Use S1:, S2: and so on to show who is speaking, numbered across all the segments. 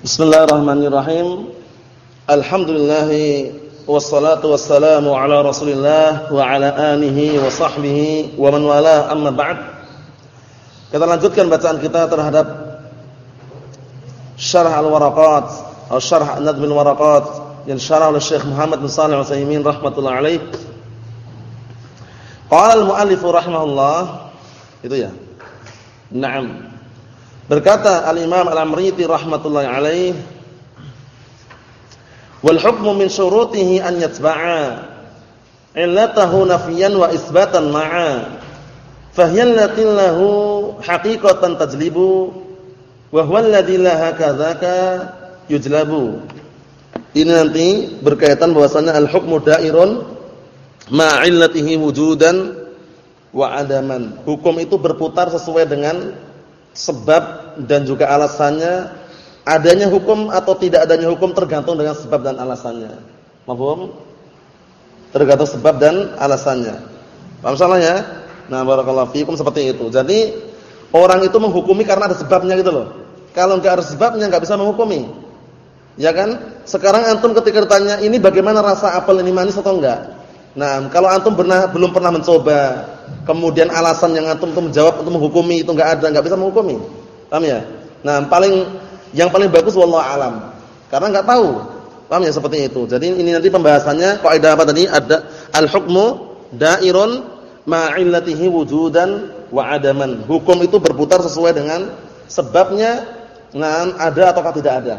S1: Bismillahirrahmanirrahim. Alhamdulillah wassalatu wassalamu ala Rasulillah wa ala alihi wa sahbihi wa man wala amma ba'd. Kita lanjutkan bacaan kita terhadap Syarah Al-Waraqat atau Syarah An-Nadm Al-Waraqat yang syarah oleh Syekh Muhammad bin Shalih Al-Utsaimin rahimatullah alaih. Qala al-muallif rahimahullah itu ya. Naam. Berkata Al-Imam Al-Amriti rahmatullahi alaih, "Wal hukmu min syurutihi an yatba'a illatahu nafiyan wa isbatan ma'a." Fahiya allati lahu haqiqatan tajlibu wa huwa alladhi la hakadzaka yujlabu. Ini nanti berkaitan bahwasanya al-hukmu da'irun ma'illatihi wujudan wa adaman. Hukum itu berputar sesuai dengan sebab dan juga alasannya adanya hukum atau tidak adanya hukum tergantung dengan sebab dan alasannya. Paham? Tergantung sebab dan alasannya. Paham salahnya? Nah, barakallahu fikum seperti itu. Jadi orang itu menghukumi karena ada sebabnya gitu loh. Kalau enggak ada sebabnya enggak bisa menghukumi. Ya kan? Sekarang antum ketika ditanya ini bagaimana rasa apel ini manis atau enggak? Nah, kalau antum pernah belum pernah mencoba, kemudian alasan yang antum itu menjawab untuk menghukumi itu enggak ada, enggak bisa menghukumi. Paham ya? Nah, paling yang paling bagus wallahu alam. Karena enggak tahu. Paham ya seperti itu. Jadi ini nanti pembahasannya kaidah apa tadi? Ada al-hukmu da'irun ma'illatihi wujudan wa adaman. Hukum itu berputar sesuai dengan sebabnya, nah ada ataukah tidak ada.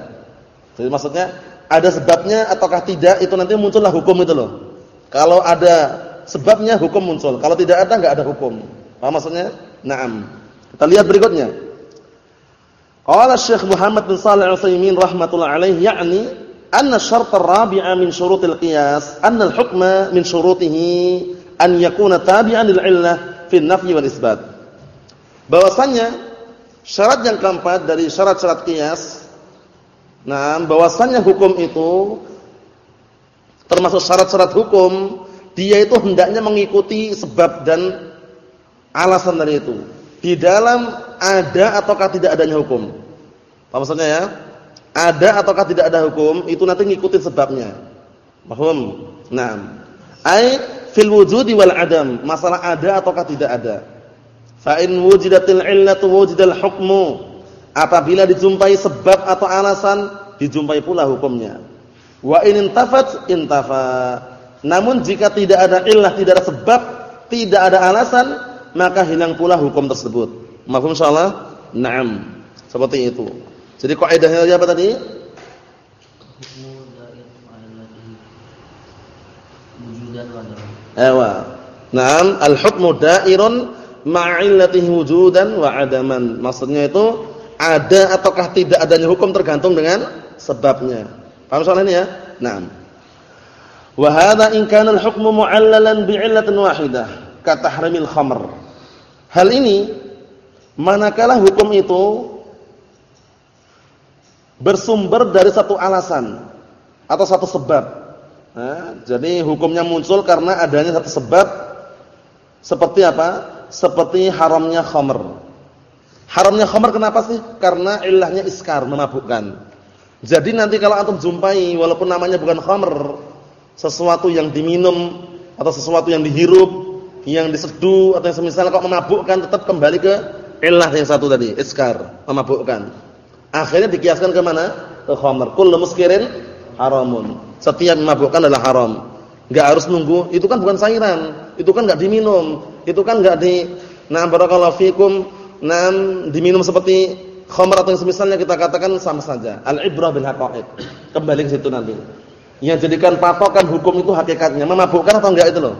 S1: Jadi maksudnya ada sebabnya ataukah tidak itu nanti muncullah hukum itu loh. Kalau ada sebabnya hukum muncul. Kalau tidak ada enggak ada hukum. Paham maksudnya? Naam. Kita lihat berikutnya. Qala Syekh Muhammad bin Shalih Al-Utsaimin rahimatullah alaihi yakni anna syart ar-rabi'a min syurutil qiyas anna al-hukma min syurutihi an yakuna tabi'an lil 'illah fi an-nafy wal isbat. Bahwasanya syarat yang keempat dari syarat-syarat qiyas nah bahwasanya hukum itu termasuk syarat-syarat hukum, dia itu hendaknya mengikuti sebab dan alasan dari itu. Di dalam ada ataukah tidak adanya hukum. Apa maksudnya ya? Ada ataukah tidak ada hukum, itu nanti ngikutin sebabnya. Paham? Nah, ai fil wujudi wal adam, masalah ada ataukah tidak ada. Fa in wujidatil illatu wujidal hukmu. Apabila dijumpai sebab atau alasan, dijumpai pula hukumnya. Wa in intafat intafa. Namun jika tidak ada illah, tidak ada sebab, tidak ada alasan, maka hilang pula hukum tersebut. Mafhum insyaallah? Naam. Seperti itu. Jadi kaidahnya apa tadi? Ewa. Naam, al-hukmu da'irun ma'illatihi wujudan wa adaman. Maksudnya itu ada ataukah tidak adanya hukum tergantung dengan sebabnya. Paham soal ini ya? Naam. Wa hadha in kana al-hukmu mu'allalan bi'illatin wahidah ka tahrimil khamr. Hal ini manakala hukum itu bersumber dari satu alasan atau satu sebab. Nah, jadi hukumnya muncul karena adanya satu sebab seperti apa? Seperti haramnya khamr. Haramnya khamr kenapa sih? Karena ilahnya iskar, memabukkan. Jadi nanti kalau antum jumpai walaupun namanya bukan khamr, sesuatu yang diminum atau sesuatu yang dihirup, yang diseduh atau yang semisal kok memabukkan tetap kembali ke illah yang satu tadi, iskar, memabukkan. Akhirnya dikiaskan ke mana? Ke khamr. Kullu muskirin haramun. Setiap memabukkan adalah haram. Enggak harus nunggu, itu kan bukan cairan, itu kan enggak diminum, itu kan enggak di Nah, barakallahu fikum, nah diminum seperti khamr atau yang semisalnya kita katakan sama saja. Al-ibrah bil haqa'iq. Kembali ke situ nanti. Yang jadikan patokan hukum itu hakikatnya memabukkan atau enggak itu loh.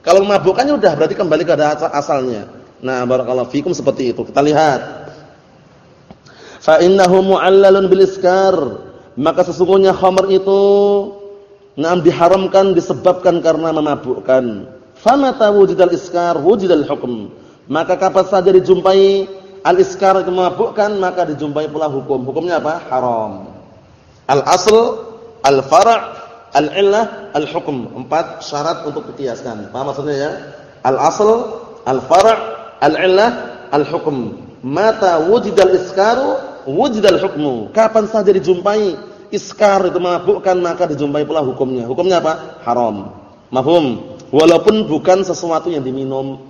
S1: Kalau memabukkannya udah berarti kembali ke asalnya. Nah, barakallahu fikum seperti itu. Kita lihat. Fa innahu mu'allalun bil iskar. Maka sesungguhnya khamr itu nah diharamkan disebabkan karena memabukkan. Famata wujudal iskar wujudal hukm. Maka kapan saja dijumpai al-iskar memabukkan maka dijumpai pula hukum. Hukumnya apa? Haram. Al-asl, al-far', al-illah, al-hukm. Empat syarat untuk dikiaskan. Paham maksudnya ya? Al-asl, al-far', al-illah, al-hukm. Mata wujidal iskaru wujudal hukmu. Kapan saja dijumpai iskar itu memabukkan maka dijumpai pula hukumnya. Hukumnya apa? Haram. Mafhum? Walaupun bukan sesuatu yang diminum.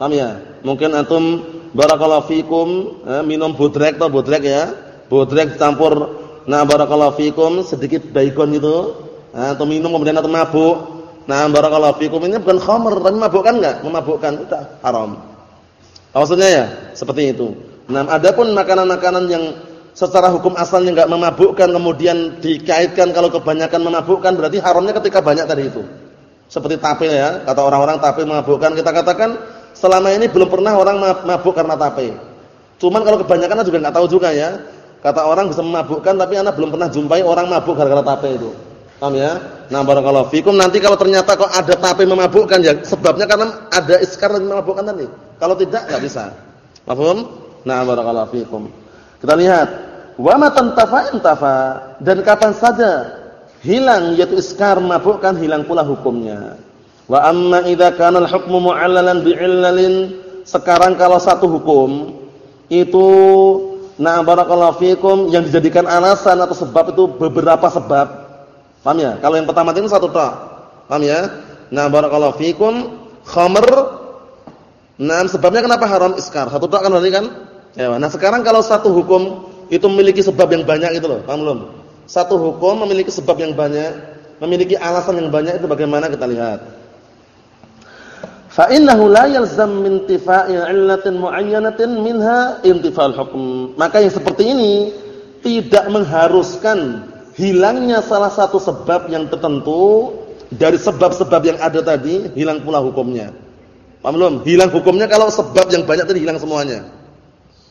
S1: Paham ya? Mungkin antum barakallahu fikum eh, minum bodrek atau bodrek ya. Bodrek campur nah barakallahu fikum sedikit baygon itu. Nah, atau minum kemudian atau mabuk. Nah, barakallahu fikum ini bukan khamr, tapi mabukkan enggak? Memabukkan, itu haram. Maksudnya ya, seperti itu. Nah, adapun makanan-makanan yang secara hukum asalnya enggak memabukkan kemudian dikaitkan kalau kebanyakan memabukkan berarti haramnya ketika banyak tadi itu. Seperti tape ya, kata orang-orang tape memabukkan, kita katakan selama ini belum pernah orang mabuk karena tape. Cuman kalau kebanyakan juga enggak tahu juga ya. Kata orang bisa memabukkan tapi anak belum pernah jumpai orang mabuk gara-gara tape itu. Paham ya? Nah, barakallahu fikum. Nanti kalau ternyata kok ada tape memabukkan ya sebabnya karena ada iskar yang memabukkan tadi. Kalau tidak enggak bisa. Paham? Nah, barakallahu fikum. Kita lihat, wa ma tantafa intafa dan kapan saja hilang yaitu iskar memabukkan hilang pula hukumnya. Wa amma idza kana al-hukmu mu'allalan bi'illalin sekarang kalau satu hukum itu nah barakallahu fikum yang dijadikan alasan atau sebab itu beberapa sebab Paham ya? Kalau yang pertama itu satu tak. Paham ya? Nah, barakallahu fikum khamr Nah, sebabnya kenapa haram iskar? Satu tak kan berarti kan? Ya, nah sekarang kalau satu hukum itu memiliki sebab yang banyak itu loh, paham belum? Satu hukum memiliki sebab yang banyak, memiliki alasan yang banyak itu bagaimana kita lihat. Fa innahu la yalzam min intifa'i 'illatin mu'ayyanatin minha intifa'ul hukm. Maka yang seperti ini tidak mengharuskan hilangnya salah satu sebab yang tertentu dari sebab-sebab yang ada tadi hilang pula hukumnya. Paham? Hilang hukumnya kalau sebab yang banyak tadi hilang semuanya.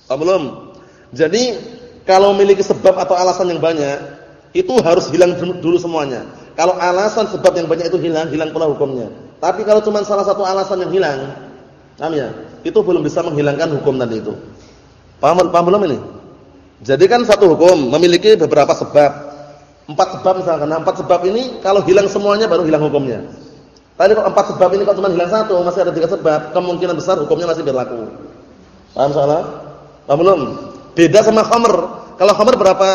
S1: Paham? Jadi kalau memiliki sebab atau alasan yang banyak itu harus hilang dulu semuanya. Kalau alasan sebab yang banyak itu hilang, hilang pula hukumnya. Tapi kalau cuma salah satu alasan yang hilang, paham ya? Itu belum bisa menghilangkan hukum tadi itu. Paham, paham belum ini? Jadi kan satu hukum memiliki beberapa sebab. Empat sebab misalkan. Nah, empat sebab ini kalau hilang semuanya baru hilang hukumnya. Tadi kalau empat sebab ini kalau cuma hilang satu, masih ada tiga sebab, kemungkinan besar hukumnya masih berlaku. Paham salah? Paham belum? Beda sama khamr. Kalau khamr berapa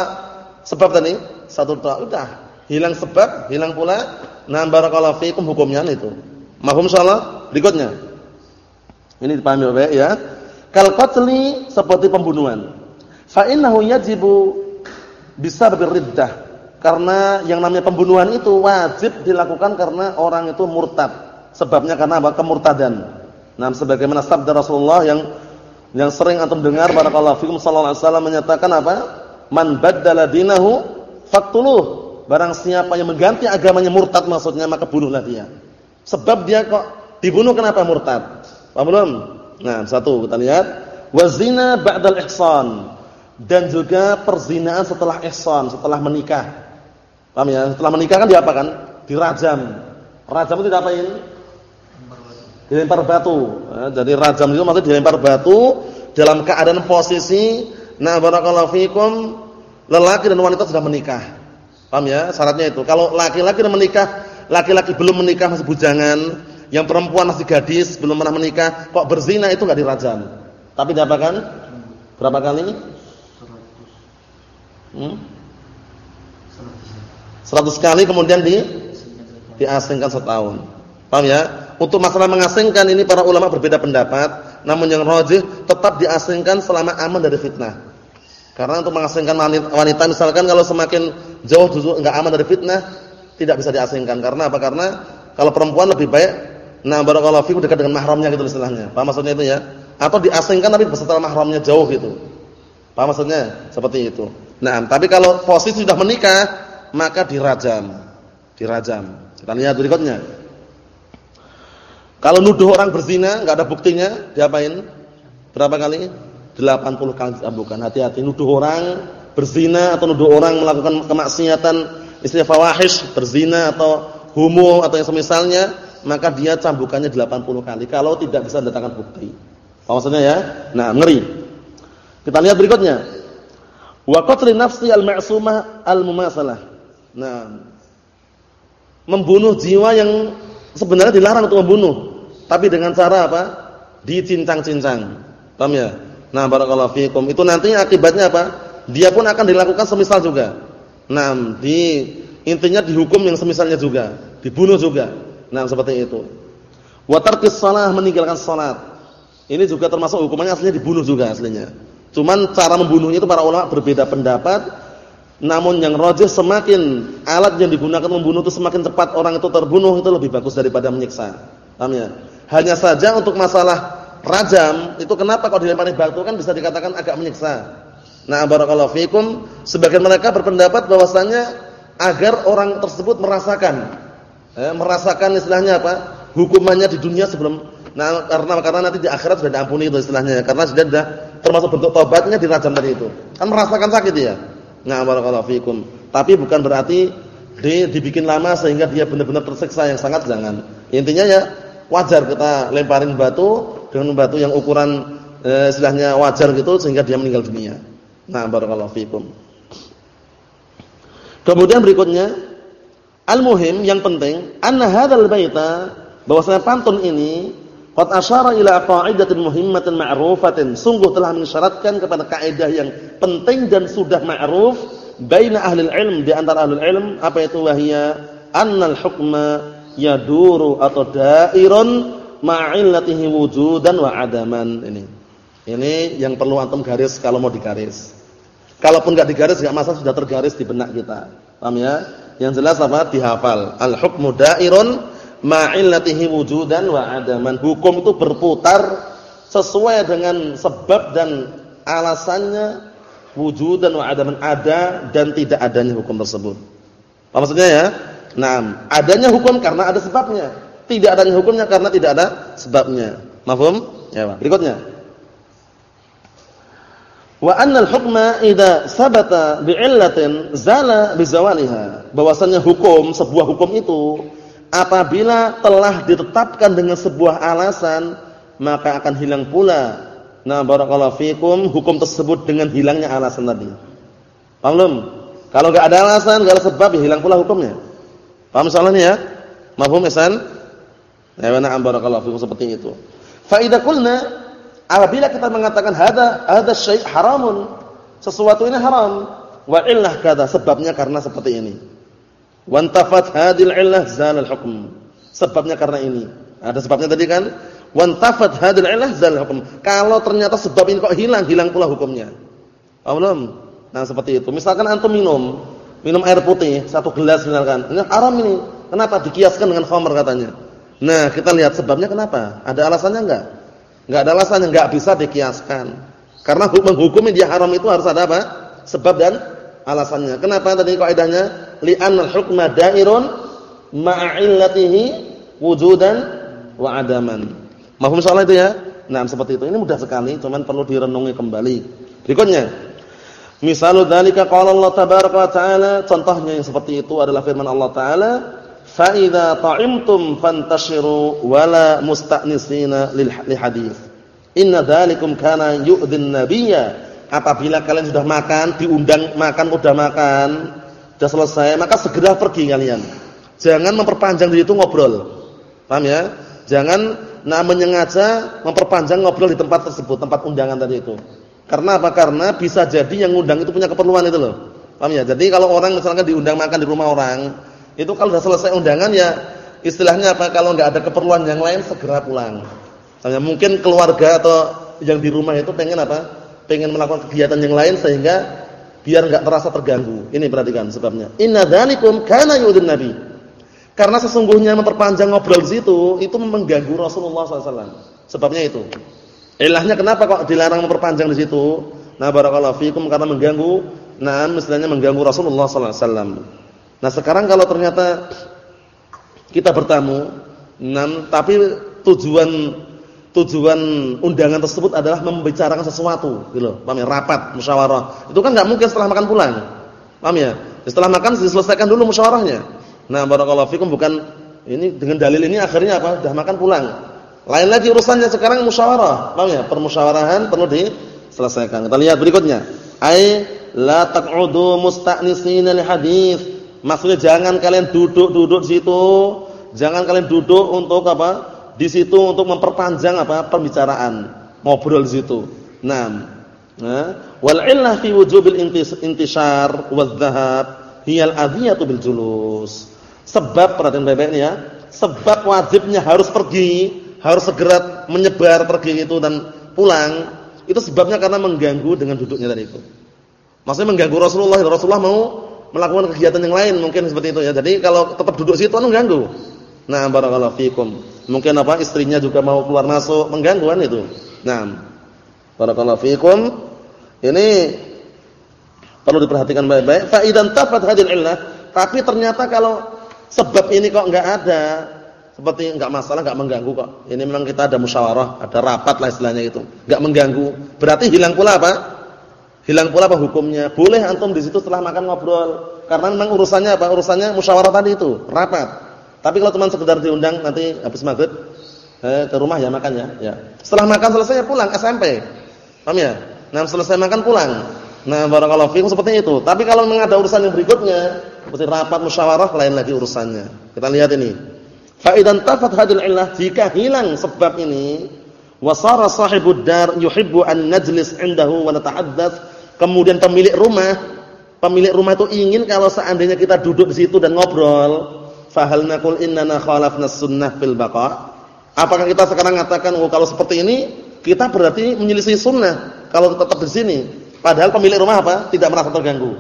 S1: sebab tadi? Satu tak. Udah. Hilang sebab, hilang pula nah barakallahu fikum hukumnya itu. Mahum salah? Berikutnya. Ini dipahami baik ya. Kal qatli seperti pembunuhan. Fa innahu yajibu bisa berriddah karena yang namanya pembunuhan itu wajib dilakukan karena orang itu murtad. Sebabnya karena apa? Kemurtadan. Nah, sebagaimana sabda Rasulullah yang yang sering antum dengar barakallahu fikum sallallahu alaihi wasallam menyatakan apa? Man baddala dinahu faqtuluh. Barang siapa yang mengganti agamanya murtad maksudnya maka bunuhlah dia. Sebab dia kok dibunuh kenapa murtad? Paham belum? Nah, satu kita lihat wazina ba'dal ihsan dan juga perzinaan setelah ihsan, setelah menikah. Paham ya? Setelah menikah kan diapakan? Dirajam. Rajam itu diapain? Dilempar batu. Ya, jadi rajam itu maksudnya dilempar batu dalam keadaan posisi nah barakallahu fikum lelaki dan wanita sudah menikah. Paham ya? Syaratnya itu. Kalau laki-laki menikah, laki-laki belum menikah masih bujangan, yang perempuan masih gadis, belum pernah menikah, kok berzina itu enggak dirajam. Tapi diapakan? Berapa kali? Hmm? 100 kali kemudian di diasingkan setahun. Paham ya? Untuk masalah mengasingkan ini para ulama berbeda pendapat, namun yang rajih tetap diasingkan selama aman dari fitnah. Karena untuk mengasingkan wanita misalkan kalau semakin jauh justru enggak aman dari fitnah, tidak bisa diasingkan. Karena apa? Karena kalau perempuan lebih baik nah barakallahu fikum dekat dengan mahramnya gitu istilahnya. Paham maksudnya itu ya? Atau diasingkan tapi beserta mahramnya jauh gitu. Paham maksudnya? Seperti itu. Nah, tapi kalau posisi sudah menikah maka dirajam. Dirajam. Kita lihat berikutnya. Kalau nuduh orang berzina enggak ada buktinya, diapain? Berapa kali? 80 kali bukan. Hati-hati nuduh orang berzina atau nuduh orang melakukan kemaksiatan istilah fawahish, berzina atau homo atau yang semisalnya, maka dia cambukannya 80 kali kalau tidak bisa mendatangkan bukti. Maksudnya ya? Nah, ngeri. Kita lihat berikutnya. Wa qatl nafsi al-ma'sumah al-mumasalah. Nah, membunuh jiwa yang sebenarnya dilarang untuk membunuh, tapi dengan cara apa? Dicincang-cincang. Paham ya? Nah, barakallahu fikum. Itu nantinya akibatnya apa? Dia pun akan dilakukan semisal juga. Nah, di intinya dihukum yang semisalnya juga, dibunuh juga. Nah, seperti itu. Wa tarkis shalah meninggalkan salat. Ini juga termasuk hukumannya aslinya dibunuh juga aslinya. Cuman cara membunuhnya itu para ulama berbeda pendapat. Namun yang rajih semakin alat yang digunakan membunuh itu semakin cepat orang itu terbunuh itu lebih bagus daripada menyiksa. Paham ya? Hanya saja untuk masalah rajam itu kenapa kalau dilempari batu kan bisa dikatakan agak menyiksa. Nah, barakallahu fikum, sebagian mereka berpendapat bahwasanya agar orang tersebut merasakan eh, merasakan istilahnya apa? hukumannya di dunia sebelum nah karena karena nanti di akhirat sudah diampuni itu istilahnya karena sudah sudah termasuk bentuk tobatnya dirajam tadi itu. Kan merasakan sakit ya. Nah, barakallahu fikum. Tapi bukan berarti di, dibikin lama sehingga dia benar-benar tersiksa yang sangat jangan. Intinya ya wajar kita lemparin batu dengan batu yang ukuran eh, istilahnya wajar gitu sehingga dia meninggal dunia. Nah, barakallahu fikum. Kemudian berikutnya al-muhim yang penting anna hadzal baita bahwasanya pantun ini qad asyara ila qa'idatin muhimmatin ma'rufatin sungguh telah mensyaratkan kepada kaidah yang penting dan sudah ma'ruf baina ahli ilm di antara ahli ilm apa itu wahia annal hukma yaduru atau dairun ma'illatihi wujudan wa adaman ini. Ini yang perlu antum garis kalau mau digaris. Kalaupun enggak digaris enggak masalah sudah tergaris di benak kita. Paham ya? Yang jelas apa? Dihafal. Al-hukmu dairun ma'illatihi wujudan wa adaman. Hukum itu berputar sesuai dengan sebab dan alasannya wujudan wa adaman ada dan tidak adanya hukum tersebut. Apa maksudnya ya? Nah, adanya hukum karena ada sebabnya. Tidak adanya hukumnya karena tidak ada sebabnya. Mafhum? Ya, Pak. Berikutnya. Wa annal hukma idza sabata bi'illatin zala bizawaliha. Bahwasanya hukum, sebuah hukum itu apabila telah ditetapkan dengan sebuah alasan, maka akan hilang pula. Nah, barakallahu fikum, hukum tersebut dengan hilangnya alasan tadi. Paham belum? Kalau enggak ada alasan, enggak ada sebab, ya hilang pula hukumnya. Paham soalnya ya? Mafhum, Ihsan? Ya na'am barakallahu fikum seperti itu. Fa idza qulna apabila kita mengatakan hadza hadza syai' haramun, sesuatu ini haram, wa illah kada sebabnya karena seperti ini. Wa antafat hadhil illah zalal hukm. Sebabnya karena ini. Ada sebabnya tadi kan? Wa antafat hadhil illah zalal hukm. Kalau ternyata sebab ini kok hilang, hilang pula hukumnya. Paham Nah, seperti itu. Misalkan antum minum, minum air putih satu gelas misalkan. Ini haram ini. Kenapa dikiaskan dengan khamr katanya? Nah, kita lihat sebabnya kenapa? Ada alasannya enggak? Enggak ada alasannya, enggak bisa dikiaskan. Karena hukum menghukumi dia haram itu harus ada apa? Sebab dan alasannya. Kenapa tadi kaidahnya li'annal hukma da'irun ma'illatihi wujudan wa adaman. Mahfum soal itu ya? Nah, seperti itu. Ini mudah sekali, cuman perlu direnungi kembali. Berikutnya. Misalul dzalika qala Allah tabaraka wa taala, contohnya yang seperti itu adalah firman Allah taala fa idza ta'imtum fantashiru wala musta'nisina lil hadis. Inna dzalikum kana yu'dhin nabiyya. Apabila kalian sudah makan diundang makan udah makan sudah selesai maka segera pergi kalian. Jangan memperpanjang di situ ngobrol. Paham ya? Jangan nah menyengaja memperpanjang ngobrol di tempat tersebut tempat undangan tadi itu. Karena apa? Karena bisa jadi yang undang itu punya keperluan itu loh. Paham ya? Jadi kalau orang misalkan diundang makan di rumah orang itu kalau sudah selesai undangan ya istilahnya apa kalau nggak ada keperluan yang lain segera pulang. Misalnya mungkin keluarga atau yang di rumah itu pengen apa? Pengen melakukan kegiatan yang lain sehingga biar nggak terasa terganggu. Ini perhatikan sebabnya. Inna dzalikum kana yu'dhin nabi. Karena sesungguhnya memperpanjang ngobrol situ itu mengganggu Rasulullah SAW. Sebabnya itu. Ilahnya kenapa kok dilarang memperpanjang di situ? Nah barakallahu fikum karena mengganggu, nah misalnya mengganggu Rasulullah SAW. Nah sekarang kalau ternyata kita bertamu, nan, tapi tujuan tujuan undangan tersebut adalah membicarakan sesuatu, gitu loh, paham ya? Rapat, musyawarah. Itu kan nggak mungkin setelah makan pulang, paham ya? Setelah makan diselesaikan dulu musyawarahnya. Nah, barakallahu fikum bukan ini dengan dalil ini akhirnya apa? Sudah makan pulang. Lain lagi urusannya sekarang musyawarah, paham ya? Permusyawaraan perlu diselesaikan. Kita lihat berikutnya. Ai la taq'udu musta'nisina li hadits Maksudnya jangan kalian duduk-duduk situ, jangan kalian duduk untuk apa? Di situ untuk memperpanjang apa? pembicaraan, ngobrol di situ. Naam. Nah, wal illah fi wujubil intishar wadh dhahab hiya al-adhiyatu bil julus. Sebab perhatian baik-baik ya. Sebab wajibnya harus pergi, harus segera menyebar pergi itu dan pulang. Itu sebabnya karena mengganggu dengan duduknya tadi itu. Maksudnya mengganggu Rasulullah. Rasulullah mau melakukan kegiatan yang lain mungkin seperti itu ya. Jadi kalau tetap duduk situ kan mengganggu. Nah, barakallahu fikum. Mungkin apa istrinya juga mau keluar masuk mengganggu kan itu. Nah, barakallahu fikum. Ini perlu diperhatikan baik-baik. Fa idan tafat hadil illah, tapi ternyata kalau sebab ini kok enggak ada, seperti enggak masalah, enggak mengganggu kok. Ini memang kita ada musyawarah, ada rapat lah istilahnya itu. Enggak mengganggu. Berarti hilang pula apa? Hilang pula apa hukumnya? Boleh antum di situ setelah makan ngobrol. Karena memang urusannya apa? Urusannya musyawarah tadi itu, rapat. Tapi kalau cuma sekedar diundang nanti habis maghrib eh, ke rumah ya makan ya. ya. Setelah makan selesai ya pulang SMP. Paham ya? Nah, selesai makan pulang. Nah, barakallahu fiikum seperti itu. Tapi kalau memang ada urusan yang berikutnya, seperti rapat musyawarah lain lagi urusannya. Kita lihat ini. Fa idan tafat hadil illah, jika hilang sebab ini, wasara sahibud dar yuhibbu an najlis indahu wa natahaddath, kemudian pemilik rumah, pemilik rumah itu ingin kalau seandainya kita duduk di situ dan ngobrol, fahal naqul innana khalafna sunnah fil baqa? Apakah kita sekarang mengatakan oh kalau seperti ini kita berarti menyelisih sunnah kalau tetap di sini. Padahal pemilik rumah apa? Tidak merasa terganggu.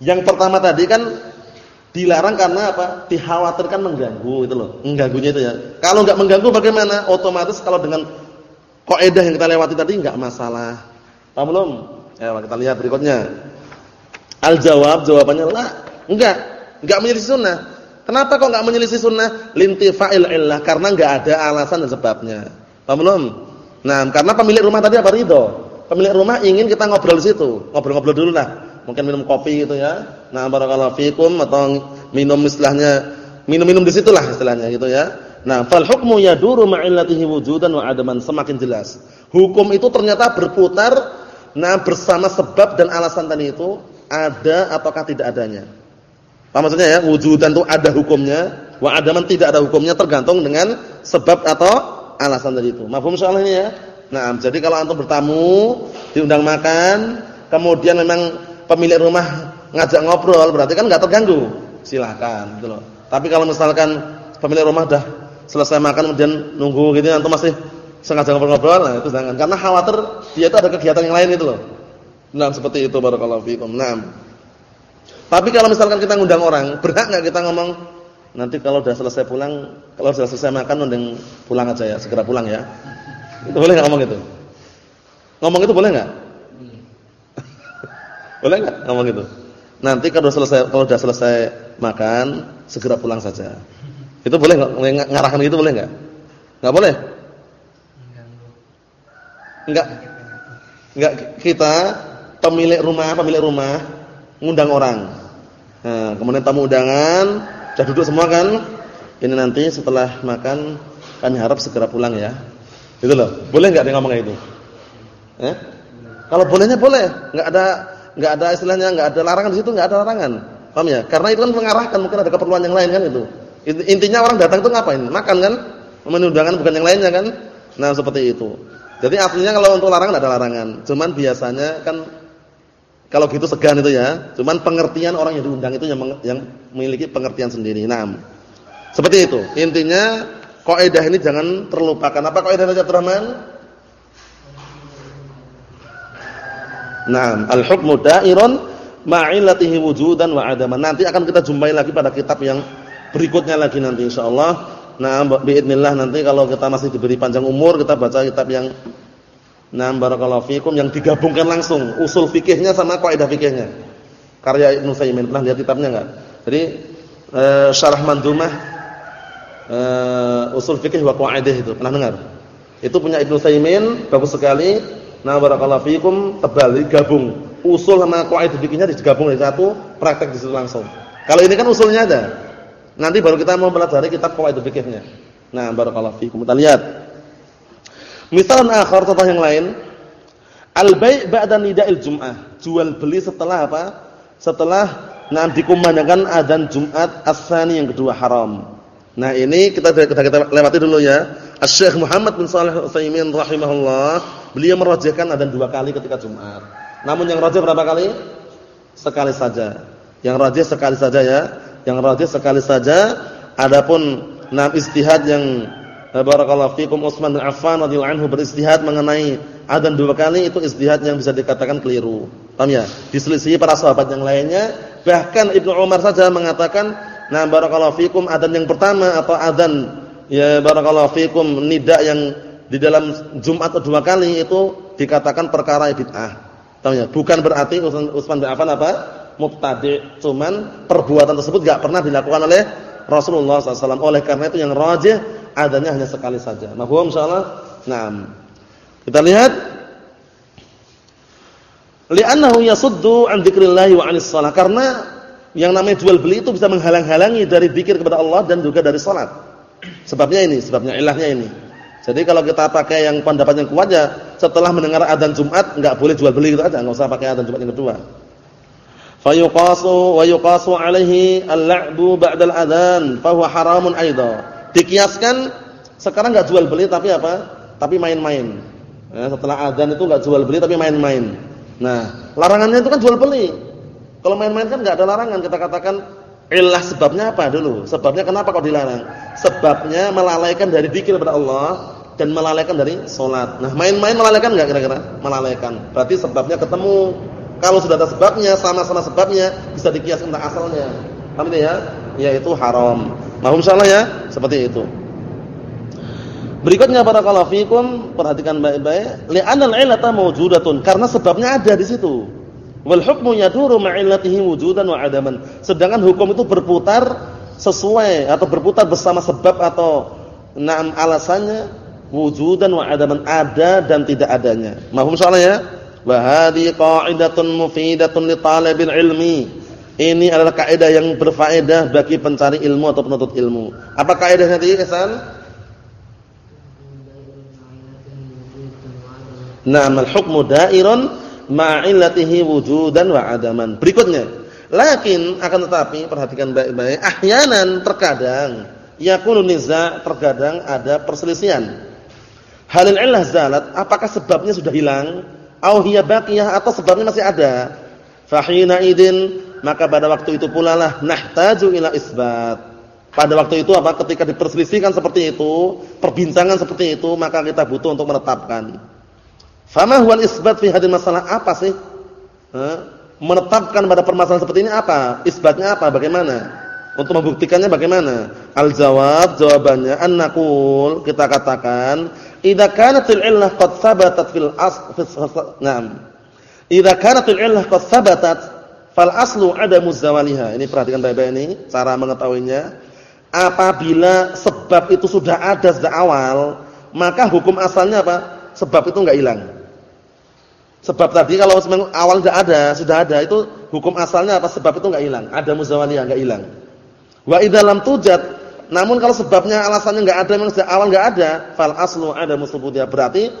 S1: Yang pertama tadi kan dilarang karena apa? Dikhawatirkan mengganggu itu loh. Mengganggunya itu ya. Kalau enggak mengganggu bagaimana? Otomatis kalau dengan kaidah yang kita lewati tadi enggak masalah. Paham belum? Ya, kita lihat berikutnya. Al-jawab jawabannya lah, enggak. Enggak menyelisih sunnah. Kenapa kok enggak menyelisih sunnah? Lintifa'il illah karena enggak ada alasan dan sebabnya. Paham belum? Nah, karena pemilik rumah tadi apa ridho. Pemilik rumah ingin kita ngobrol di situ, ngobrol-ngobrol dulu lah. Mungkin minum kopi gitu ya. Nah, barakallahu fikum atau minum istilahnya minum-minum di situlah istilahnya gitu ya. Nah, fal hukmu yaduru ma'illatihi wujudan wa adaman semakin jelas. Hukum itu ternyata berputar nah bersama sebab dan alasan tadi itu ada ataukah tidak adanya. Apa maksudnya ya? Wujudan itu ada hukumnya, wa adaman tidak ada hukumnya tergantung dengan sebab atau alasan tadi itu. Mafhum soal ini ya? Nah, jadi kalau antum bertamu, diundang makan, kemudian memang pemilik rumah ngajak ngobrol, berarti kan enggak terganggu. Silakan gitu loh. Tapi kalau misalkan pemilik rumah dah selesai makan kemudian nunggu gitu antum masih sengaja ngobrol-ngobrol, nah itu jangan. Karena khawatir dia itu ada kegiatan yang lain itu loh. Nah, seperti itu barakallahu fikum. Nah. Tapi kalau misalkan kita ngundang orang, berhak enggak kita ngomong Nanti kalau sudah selesai pulang, kalau sudah selesai makan mending pulang aja ya, segera pulang ya. Itu boleh enggak ngomong itu? Ngomong itu boleh enggak? boleh enggak ngomong itu? Nanti kalau selesai kalau sudah selesai makan, segera pulang saja. Itu boleh enggak ngarahkan itu boleh enggak? Enggak boleh? Enggak. Enggak kita pemilik rumah, pemilik rumah ngundang orang. Nah, kemudian tamu undangan sudah duduk semua kan? Ini nanti setelah makan kami harap segera pulang ya. Itu loh. Boleh enggak dia ngomong kayak itu? Eh? Kalau bolehnya boleh, enggak ada enggak ada istilahnya enggak ada larangan di situ, enggak ada larangan. Paham ya? Karena itu kan mengarahkan mungkin ada keperluan yang lain kan itu. Intinya orang datang itu ngapain? Makan kan? Memenuhi bukan yang lainnya kan? Nah, seperti itu. Jadi aslinya kalau untuk larangan ada larangan. Cuman biasanya kan kalau gitu segan itu ya. Cuman pengertian orang yang diundang itu yang yang memiliki pengertian sendiri. Nah, seperti itu. Intinya kaidah ini jangan terlupakan. Apa kaidah Raja Abdurrahman? Nah, al-hukmu da'irun ma'ilatihi wujudan wa adaman. Nanti akan kita jumpai lagi pada kitab yang berikutnya lagi nanti insyaallah. Nah, biidznillah nanti kalau kita masih diberi panjang umur kita baca kitab yang Nah, barakallahu fikum yang digabungkan langsung usul fikihnya sama kaidah fikihnya. Karya Ibnu Saimin pernah lihat kitabnya enggak? Jadi eh, Syarah Mandumah eh, Usul Fikih wa Qaidah itu pernah dengar? Itu punya Ibnu Saimin, bagus sekali. Nah, barakallahu fikum tebal digabung. Usul sama kaidah fikihnya digabung dari satu, praktek di situ langsung. Kalau ini kan usulnya ada. Nanti baru kita mau belajar kitab kaidah fikihnya. Nah, barakallahu fikum. Kita lihat Misalan akhar contoh yang lain, al-bai' ba'da nida'il jum'ah, jual beli setelah apa? Setelah nanti dikumandangkan adzan Jumat as yang kedua haram. Nah, ini kita sudah kita lewati dulu ya. Syekh Muhammad bin Shalih Al-Utsaimin rahimahullah, beliau merajihkan adzan dua kali ketika Jumat. Namun yang rajih berapa kali? Sekali saja. Yang rajih sekali saja ya. Yang rajih sekali saja. Adapun nam istihad yang eh, barakallahu fikum Utsman bin Affan radhiyallahu anhu beristihad mengenai adzan dua kali itu istihad yang bisa dikatakan keliru. Paham ya? Diselisih para sahabat yang lainnya, bahkan Ibnu Umar saja mengatakan, "Nah, barakallahu fikum adzan yang pertama atau adzan ya barakallahu fikum nida yang di dalam Jumat dua kali itu dikatakan perkara bid'ah." Paham ya? Bukan berarti Utsman bin Affan apa? Mubtadi'. Cuman perbuatan tersebut enggak pernah dilakukan oleh Rasulullah SAW. Oleh karena itu yang rajih adanya hanya sekali saja. Mahfum insyaallah? Naam. Kita lihat Li'annahu yasuddu 'an dzikrillah wa 'anis shalah. Karena yang namanya jual beli itu bisa menghalang-halangi dari zikir kepada Allah dan juga dari salat. Sebabnya ini, sebabnya ilahnya ini. Jadi kalau kita pakai yang pendapat yang kuat ya setelah mendengar adzan Jumat enggak boleh jual beli gitu aja, enggak usah pakai adzan Jumat yang kedua. Fayuqasu wa yuqasu 'alaihi al-la'bu ba'da al-adzan, fa huwa haramun aidha. Dikiaskan sekarang enggak jual beli tapi apa? Tapi main-main. Ya, setelah adzan itu enggak jual beli tapi main-main. Nah, larangannya itu kan jual beli. Kalau main-main kan enggak ada larangan. Kita katakan illah sebabnya apa dulu? Sebabnya kenapa kok dilarang? Sebabnya melalaikan dari zikir kepada Allah dan melalaikan dari salat. Nah, main-main melalaikan enggak kira-kira? Melalaikan. Berarti sebabnya ketemu. Kalau sudah ada sebabnya, sama-sama sebabnya bisa dikias tentang asalnya. Paham ya? Yaitu haram. Mahum salah ya? Seperti itu. Berikutnya barakallahu fikum, perhatikan baik-baik. Li'anal 'illata mawjudatun, karena sebabnya ada di situ. Wal hukmu yaduru ma'illatihi wujudan wa 'adaman. Sedangkan hukum itu berputar sesuai atau berputar bersama sebab atau na'am alasannya wujudan wa 'adaman, ada dan tidak adanya. Mahum soalnya ya? Wa hadhihi qa'idatun mufidatun li talibil ilmi. Ini adalah kaidah yang berfaedah bagi pencari ilmu atau penuntut ilmu. Apa kaidahnya tadi, Hasan? Na'am al-hukmu da'irun ma'illatihi wujudan wa adaman. Berikutnya, lakin akan tetapi perhatikan baik-baik, ahyanan terkadang yakunu niza' terkadang ada perselisihan. Halil illah zalat, apakah sebabnya sudah hilang? Au hiya baqiyah atau sebabnya masih ada? Fahina idin, maka pada waktu itu pula lah nahtaju ila isbat. Pada waktu itu apa? Ketika diperselisihkan seperti itu, perbincangan seperti itu, maka kita butuh untuk menetapkan. Fama huwal isbat fi hadhihi masalah apa sih? Menetapkan pada permasalahan seperti ini apa? Isbatnya apa? Bagaimana? Untuk membuktikannya bagaimana? Al-jawab, jawabannya an-naqul, kita katakan, idza kanatil illah qad thabatat fil asl na'am. Idza kanatil illah qad thabatat fal aslu adamu zawaliha. Ini perhatikan baik-baik ini cara mengetahuinya. Apabila sebab itu sudah ada sejak awal, maka hukum asalnya apa? Sebab itu enggak hilang. Sebab tadi kalau awal tidak ada, sudah ada, itu hukum asalnya apa? Sebab itu enggak hilang. Ada muzawaliyah enggak hilang. Wa idza lam tujad, namun kalau sebabnya alasannya enggak ada, memang sejak awal enggak ada, fal aslu ada musubutnya. Berarti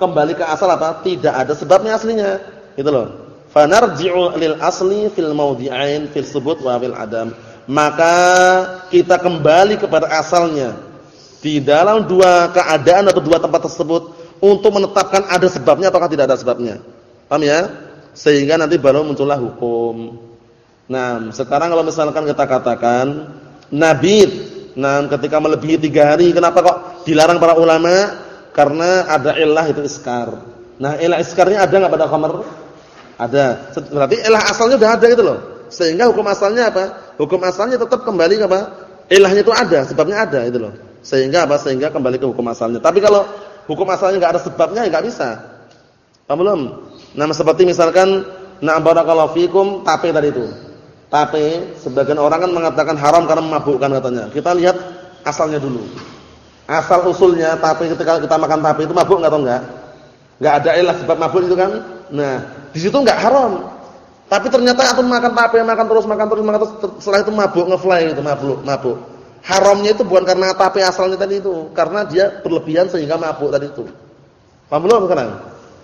S1: kembali ke asal apa? Tidak ada sebabnya aslinya. Gitu loh. Fanarji'u lil asli fil mawdi'ain fil subut wa fil adam. Maka kita kembali kepada asalnya. Di dalam dua keadaan atau dua tempat tersebut untuk menetapkan ada sebabnya ataukah tidak ada sebabnya. Paham ya? Sehingga nanti baru muncullah hukum. Nah, sekarang kalau misalkan kita katakan nabi, nah ketika melebihi tiga hari, kenapa kok dilarang para ulama? Karena ada ilah itu iskar. Nah, ilah iskarnya ada nggak pada khamar? Ada. Berarti ilah asalnya sudah ada gitu loh. Sehingga hukum asalnya apa? Hukum asalnya tetap kembali ke apa? Ilahnya itu ada, sebabnya ada itu loh. Sehingga apa? Sehingga kembali ke hukum asalnya. Tapi kalau hukum asalnya enggak ada sebabnya ya enggak bisa. Paham belum? Nah, seperti misalkan na barakallahu fikum tape tadi itu. Tape sebagian orang kan mengatakan haram karena memabukkan katanya. Kita lihat asalnya dulu. Asal usulnya tape ketika kita makan tape itu mabuk enggak atau enggak? Enggak ada ilah sebab mabuk itu kan. Nah, di situ enggak haram. Tapi ternyata aku makan tape, makan terus, makan terus, makan terus setelah itu mabuk, ngefly itu mabuk, mabuk. Haramnya itu bukan karena tape asalnya tadi itu, karena dia berlebihan sehingga mabuk tadi itu. Paham belum sekarang?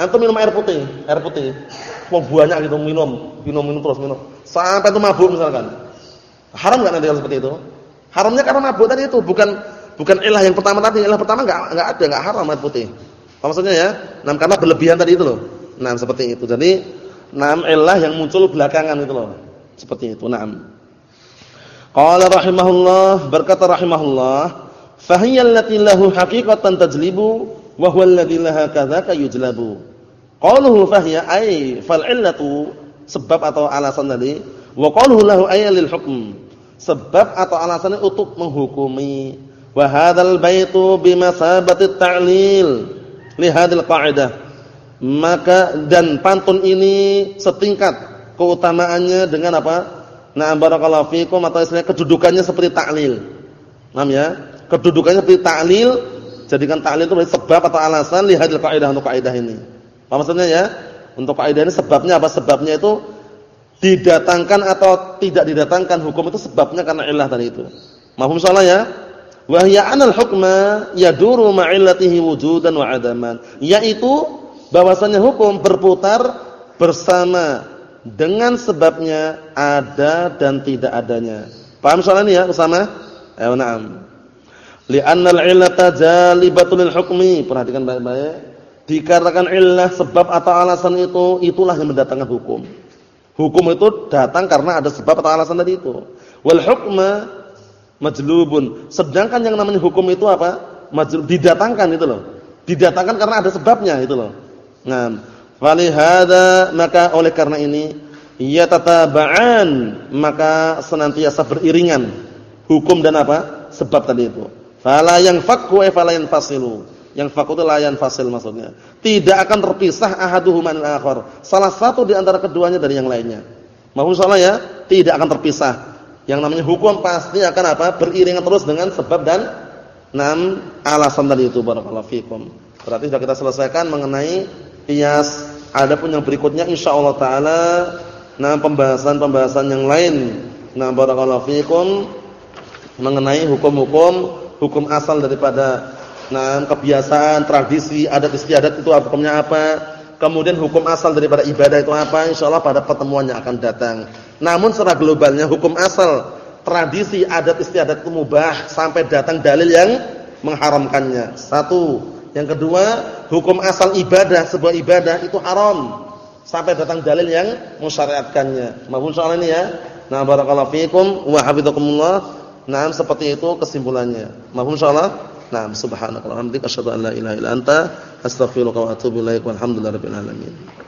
S1: Antum minum air putih, air putih. Mau banyak gitu minum, minum minum terus minum. Sampai itu mabuk misalkan. Haram enggak nanti kalau seperti itu? Haramnya karena mabuk tadi itu, bukan bukan ilah yang pertama tadi. Ilah pertama enggak enggak ada, enggak haram air putih. Apa maksudnya ya? Nah, karena berlebihan tadi itu loh. Nah, seperti itu. Jadi, nam ilah yang muncul belakangan itu loh. Seperti itu. Naam. Qala rahimahullah, berkata rahimahullah, "Fahiyal lati lahu haqiqatan tajlibu wa huwa alladhi laha kadzaka yujlabu." Qaluhu fahiya ay fal illatu sebab atau alasan tadi wa qaluhu lahu ay lil hukm sebab atau alasannya untuk menghukumi. Wa hadzal baitu bimasabati ta'lil li hadhil qa'idah maka dan pantun ini setingkat keutamaannya dengan apa? Nah barakallahu fikum atau istilahnya kedudukannya seperti ta'lil. Paham ya? Kedudukannya seperti ta'lil jadikan ta'lil itu sebab atau alasan li hadhil qa'idah untuk kaidah ini apa maksudnya ya? Untuk kaidah ini sebabnya apa? Sebabnya itu didatangkan atau tidak didatangkan hukum itu sebabnya karena ilah tadi itu. Mahfum salah ya? Wa hiya anal hukma yaduru ma'illatihi wujudan wa adaman. Yaitu bahwasanya hukum berputar bersama dengan sebabnya ada dan tidak adanya. Paham soal ini ya, Usama? Ayo na'am. Li'anna al-'illata jalibatul hukmi. Perhatikan baik-baik dikarenakan illah sebab atau alasan itu itulah yang mendatangkan hukum. Hukum itu datang karena ada sebab atau alasan tadi itu. Wal hukma majlubun. Sedangkan yang namanya hukum itu apa? Majlub didatangkan itu loh. Didatangkan karena ada sebabnya itu loh. Nah, falihada maka oleh karena ini ya tataba'an maka senantiasa beriringan hukum dan apa? sebab tadi itu. Fala yang fakku fala yang fasilu yang fakutu layan fasil maksudnya. Tidak akan terpisah ahaduhuma anil akhar. Salah satu di antara keduanya dari yang lainnya. Mohon salah ya, tidak akan terpisah. Yang namanya hukum pasti akan apa? Beriringan terus dengan sebab dan enam alasan tadi itu barakallahu fikum. Berarti sudah kita selesaikan mengenai qiyas. Adapun yang berikutnya insyaallah taala nah pembahasan-pembahasan yang lain. Nah barakallahu fikum mengenai hukum-hukum hukum asal daripada Nah, kebiasaan, tradisi, adat istiadat itu hukumnya apa? Kemudian hukum asal daripada ibadah itu apa? Insyaallah pada pertemuan yang akan datang. Namun secara globalnya hukum asal, tradisi, adat istiadat itu mubah sampai datang dalil yang mengharamkannya. Satu. Yang kedua, hukum asal ibadah, sebuah ibadah itu haram sampai datang dalil yang mensyariatkannya. Mahfum soal ini ya. Nah, barakallahu fiikum wa hafizakumullah. Nah, seperti itu kesimpulannya. Mahfum insyaallah. Naam subhanakallahumma wa bihamdika asyhadu an la ilaha illa anta astaghfiruka wa atubu ilaik walhamdulillahi alamin.